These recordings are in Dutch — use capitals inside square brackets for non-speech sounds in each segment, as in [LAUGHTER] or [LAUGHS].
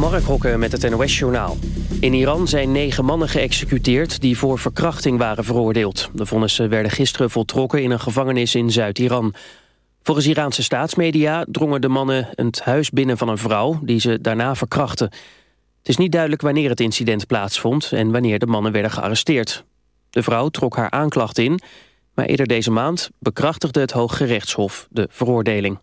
Mark Hokken met het NOS-journaal. In Iran zijn negen mannen geëxecuteerd die voor verkrachting waren veroordeeld. De vonnissen werden gisteren voltrokken in een gevangenis in Zuid-Iran. Volgens Iraanse staatsmedia drongen de mannen het huis binnen van een vrouw... die ze daarna verkrachten. Het is niet duidelijk wanneer het incident plaatsvond... en wanneer de mannen werden gearresteerd. De vrouw trok haar aanklacht in... maar eerder deze maand bekrachtigde het Hooggerechtshof de veroordeling.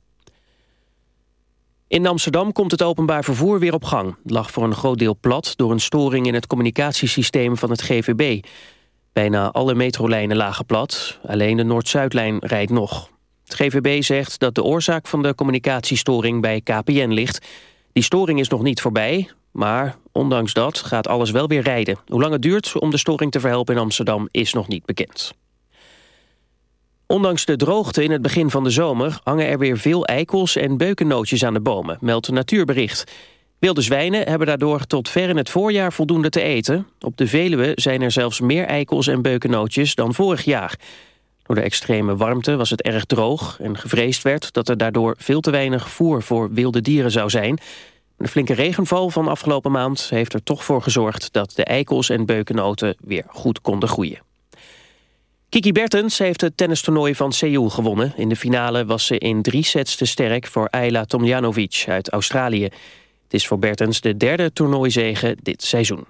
In Amsterdam komt het openbaar vervoer weer op gang. Het lag voor een groot deel plat door een storing in het communicatiesysteem van het GVB. Bijna alle metrolijnen lagen plat, alleen de Noord-Zuidlijn rijdt nog. Het GVB zegt dat de oorzaak van de communicatiestoring bij KPN ligt. Die storing is nog niet voorbij, maar ondanks dat gaat alles wel weer rijden. Hoe lang het duurt om de storing te verhelpen in Amsterdam is nog niet bekend. Ondanks de droogte in het begin van de zomer... hangen er weer veel eikels en beukennootjes aan de bomen, meldt Natuurbericht. Wilde zwijnen hebben daardoor tot ver in het voorjaar voldoende te eten. Op de Veluwe zijn er zelfs meer eikels en beukennootjes dan vorig jaar. Door de extreme warmte was het erg droog... en gevreesd werd dat er daardoor veel te weinig voer voor wilde dieren zou zijn... De flinke regenval van afgelopen maand heeft er toch voor gezorgd... dat de eikels en beukennoten weer goed konden groeien. Kiki Bertens heeft het tennistoernooi van Seoul gewonnen. In de finale was ze in drie sets te sterk voor Ayla Tomjanovic uit Australië. Het is voor Bertens de derde toernooizege dit seizoen.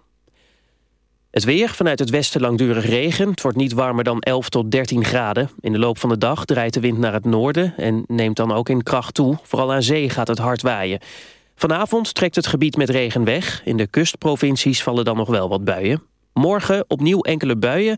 Het weer, vanuit het westen langdurig regen. Het wordt niet warmer dan 11 tot 13 graden. In de loop van de dag draait de wind naar het noorden... en neemt dan ook in kracht toe. Vooral aan zee gaat het hard waaien. Vanavond trekt het gebied met regen weg. In de kustprovincies vallen dan nog wel wat buien. Morgen opnieuw enkele buien,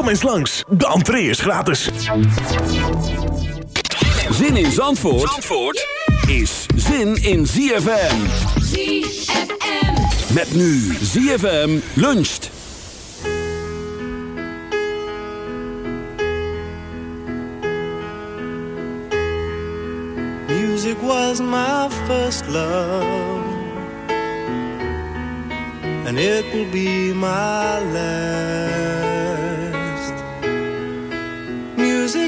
Kom eens langs, de entree is gratis. Zin in Zandvoort, Zandvoort is zin in ZFM. ZFM. Met nu ZFM luncht. Music was my first love, and it will be my last.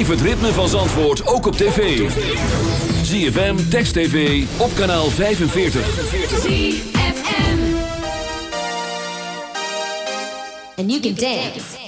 Beleef het ritme van Zandvoort ook op tv. ZFM, Text TV, op kanaal 45. ZFM. And you can dance.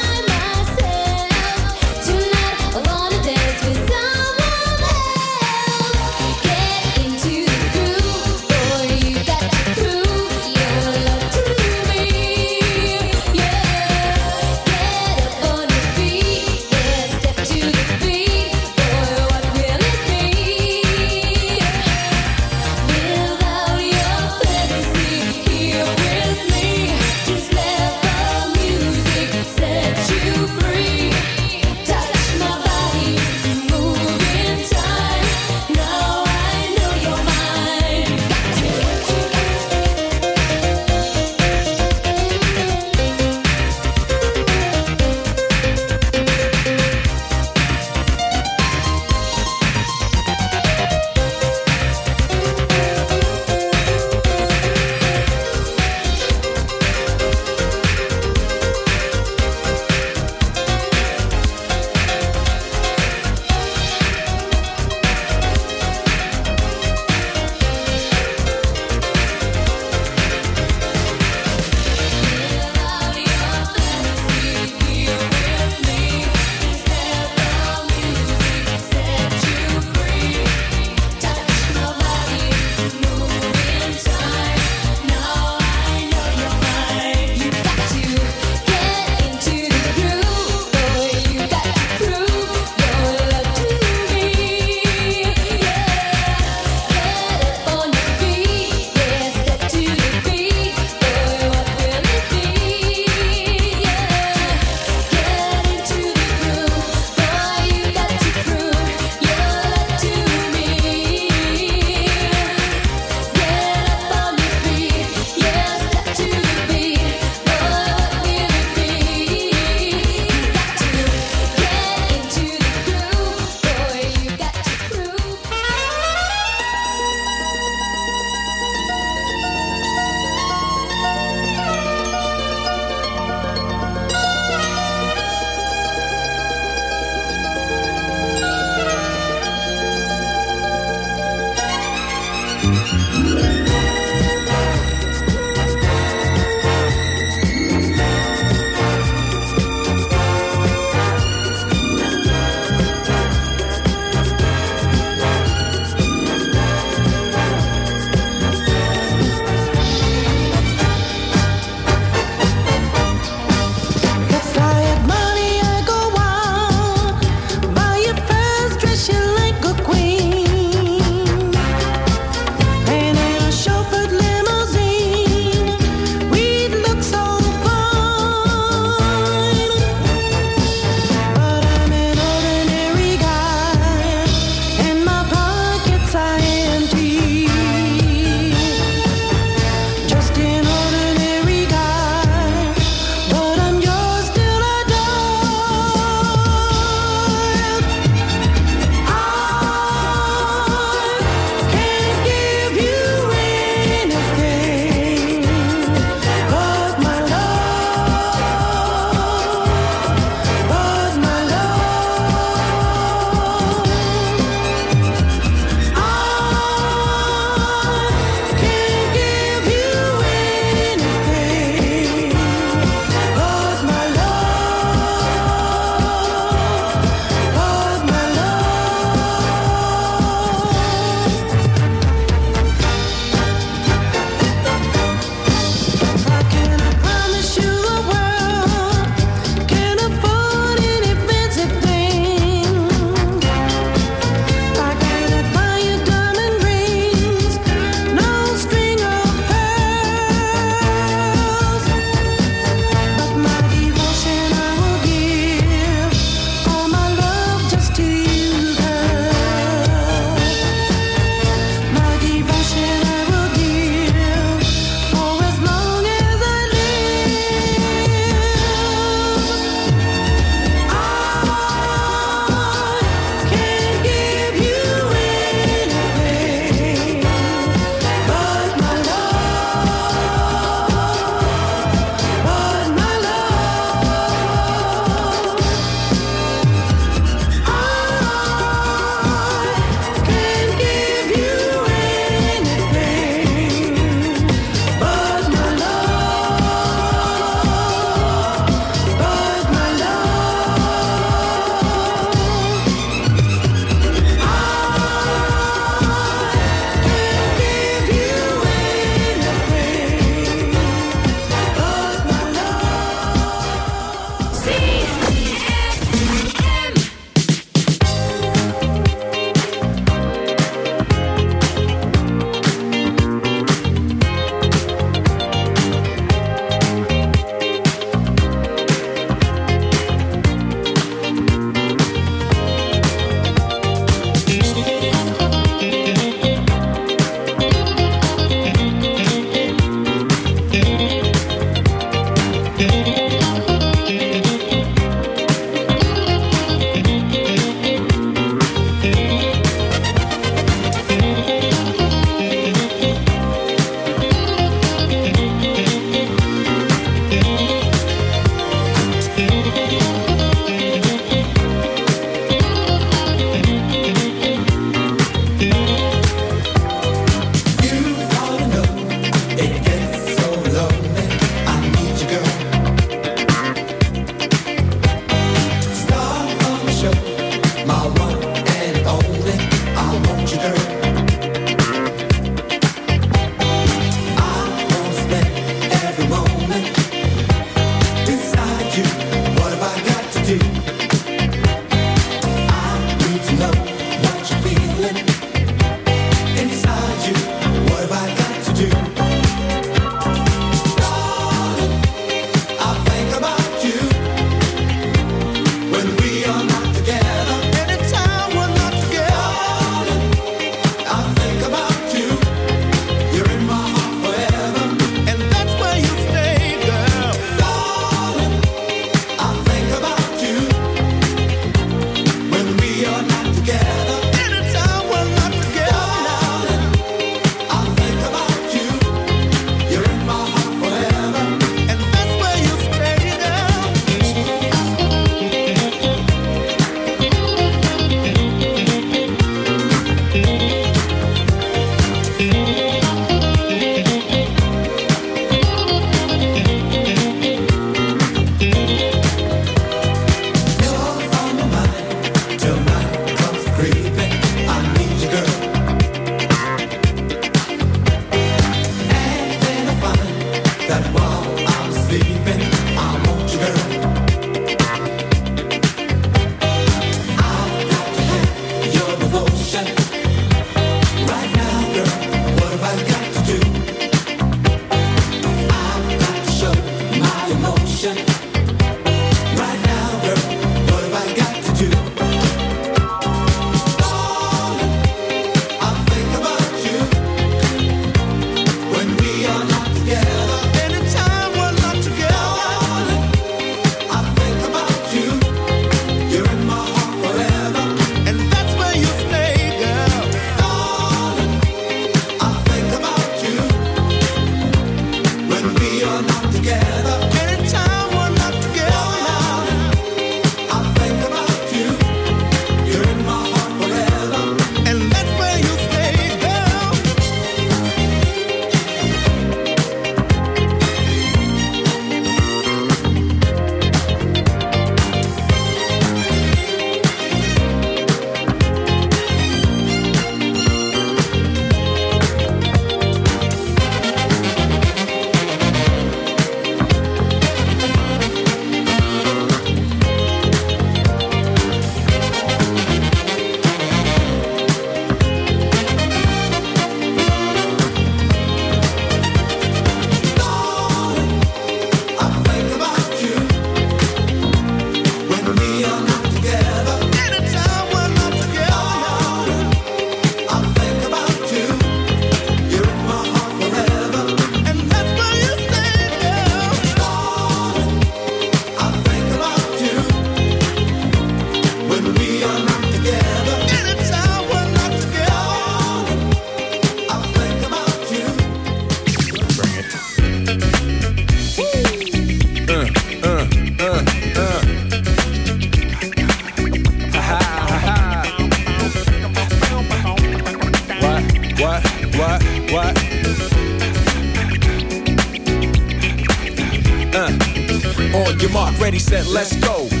Mark, ready, set, let's go.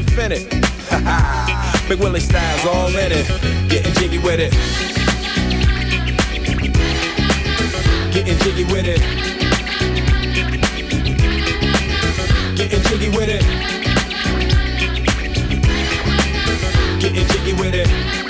infinite. [LAUGHS] McWillie Styles all in it, getting jiggy with it. Getting jiggy with it. Getting jiggy with it. Getting jiggy with it.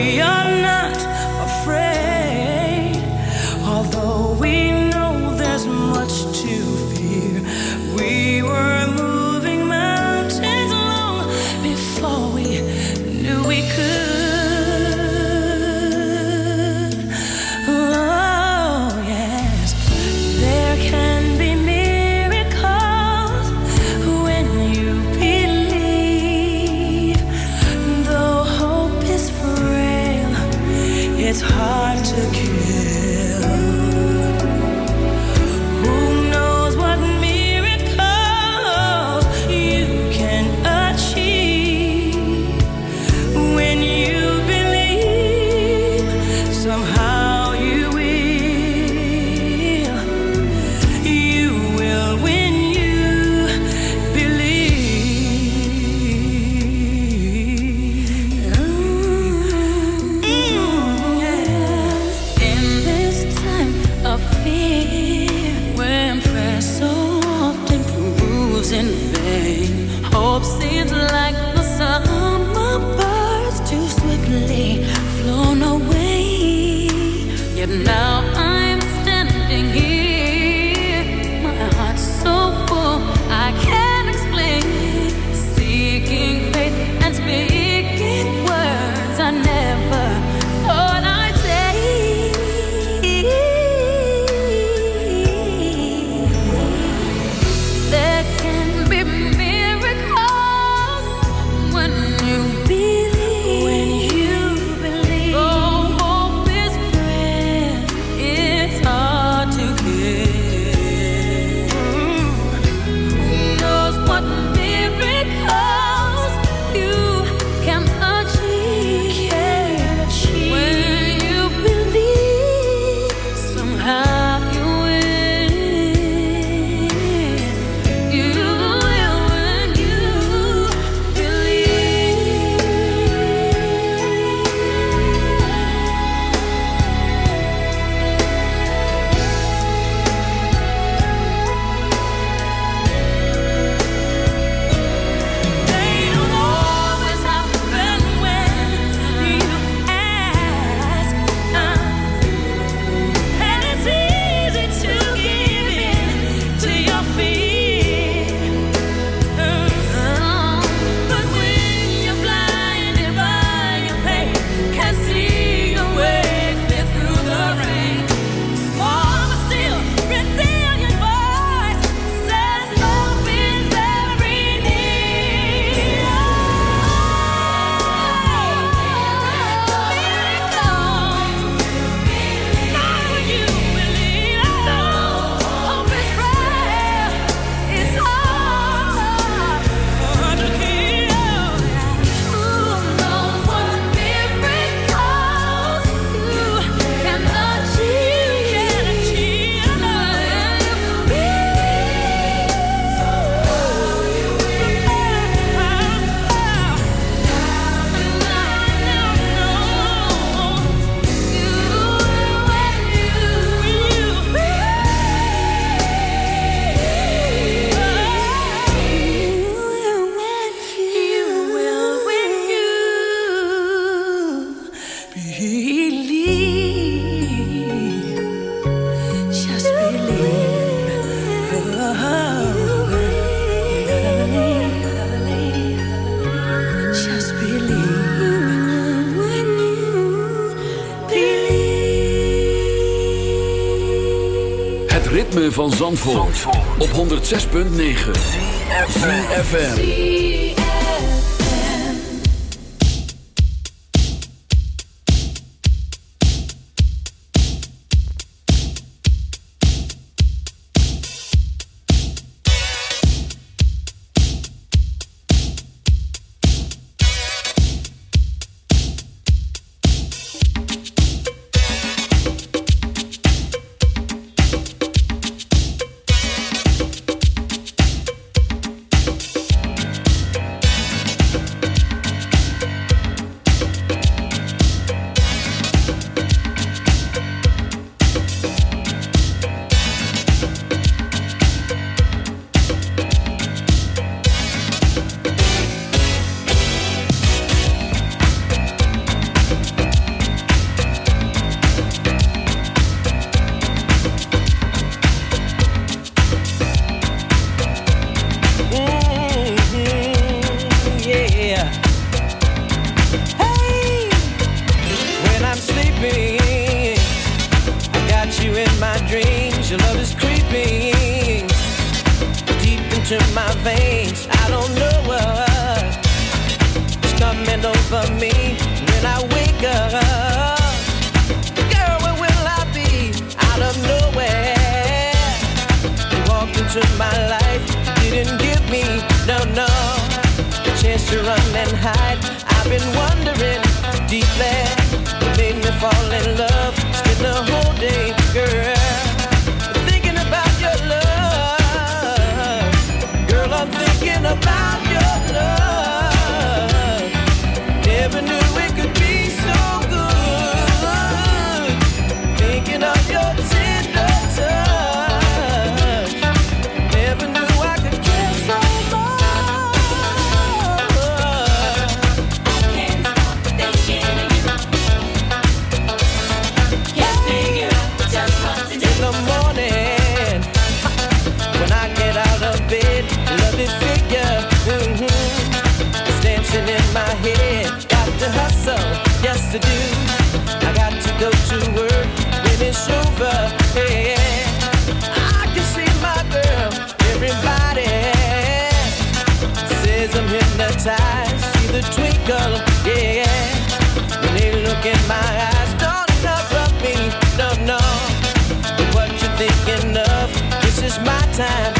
be. Op 106.9 CFFM to do. I got to go to work when it's over. Yeah, I can see my girl. Everybody says I'm hypnotized. See the twinkle, yeah. When they look in my eyes, don't interrupt me, no, no. But what you thinking of? This is my time.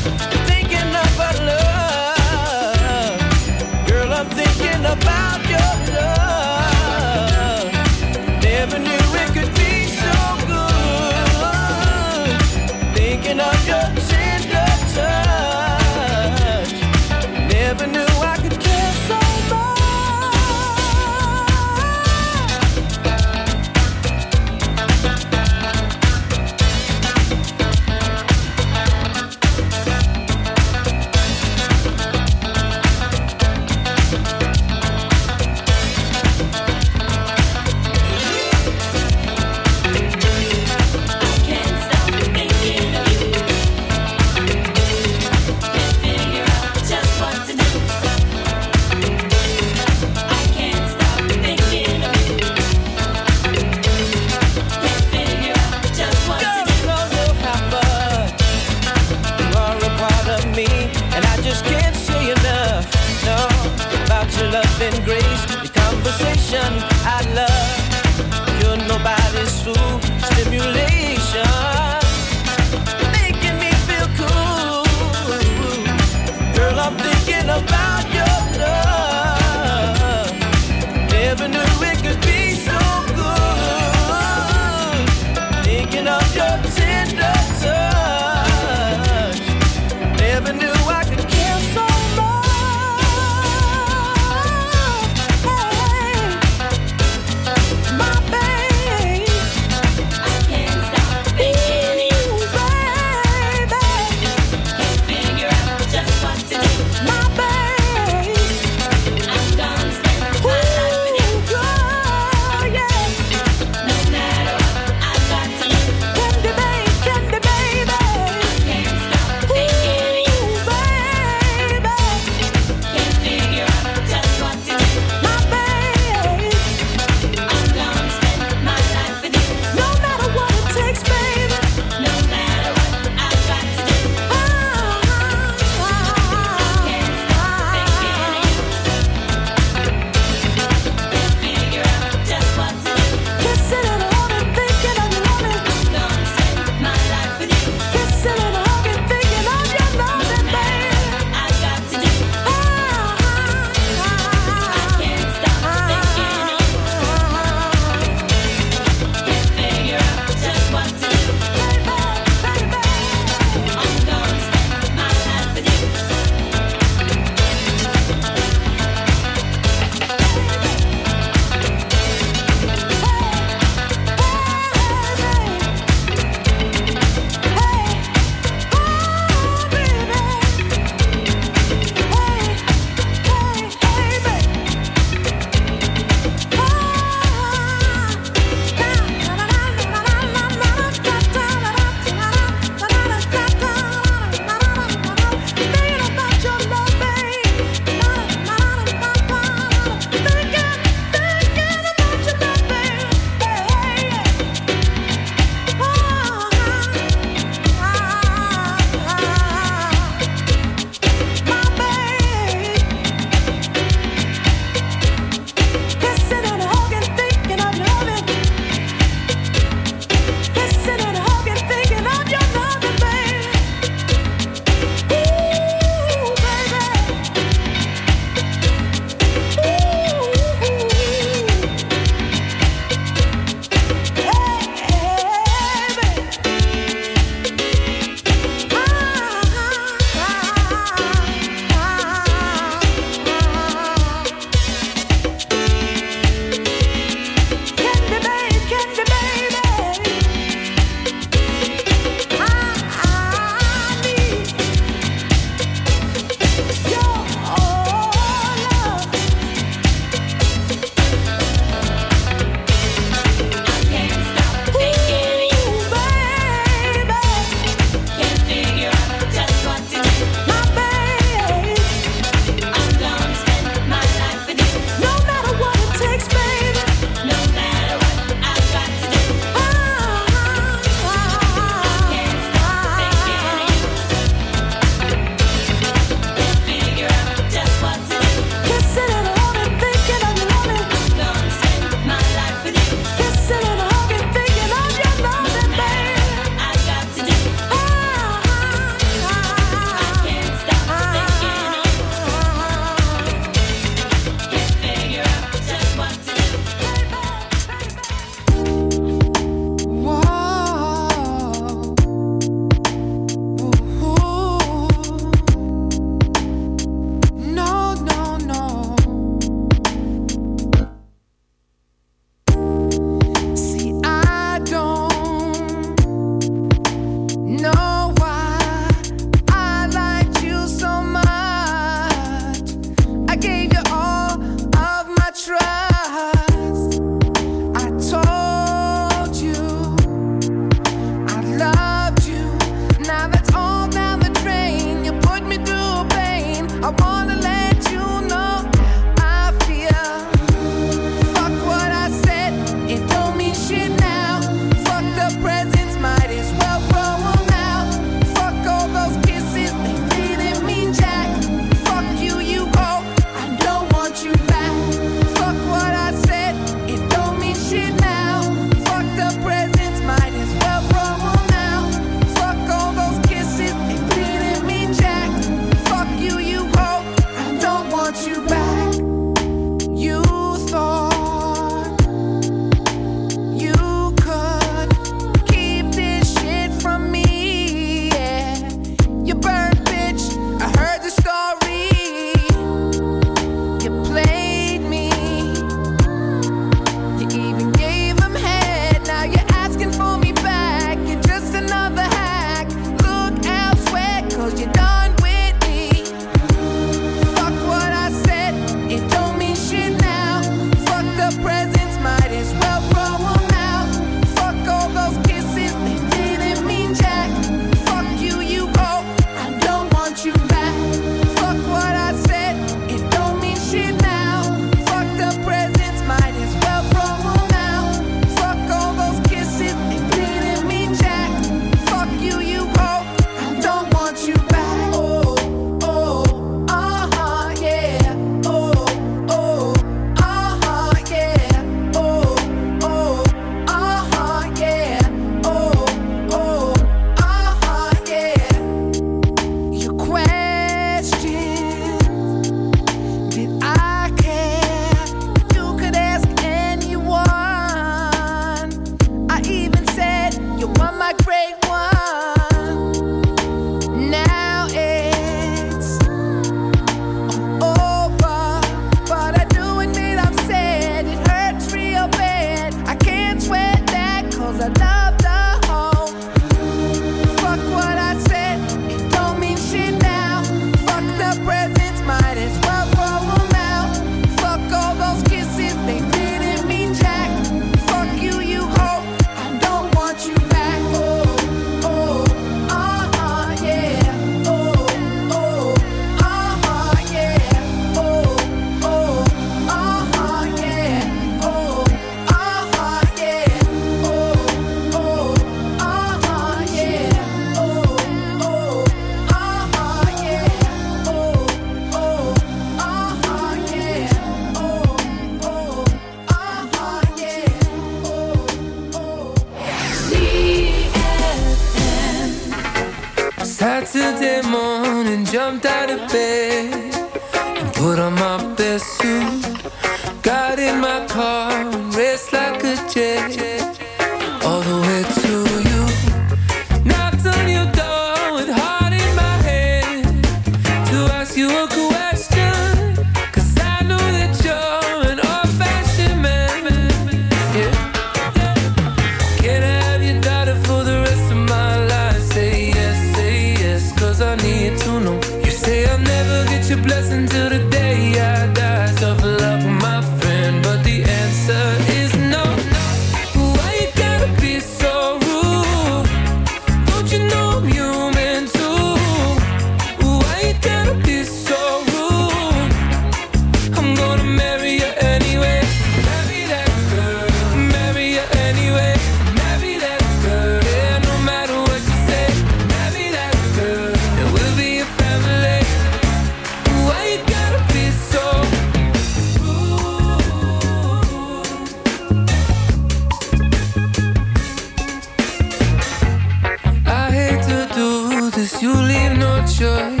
leave no choice.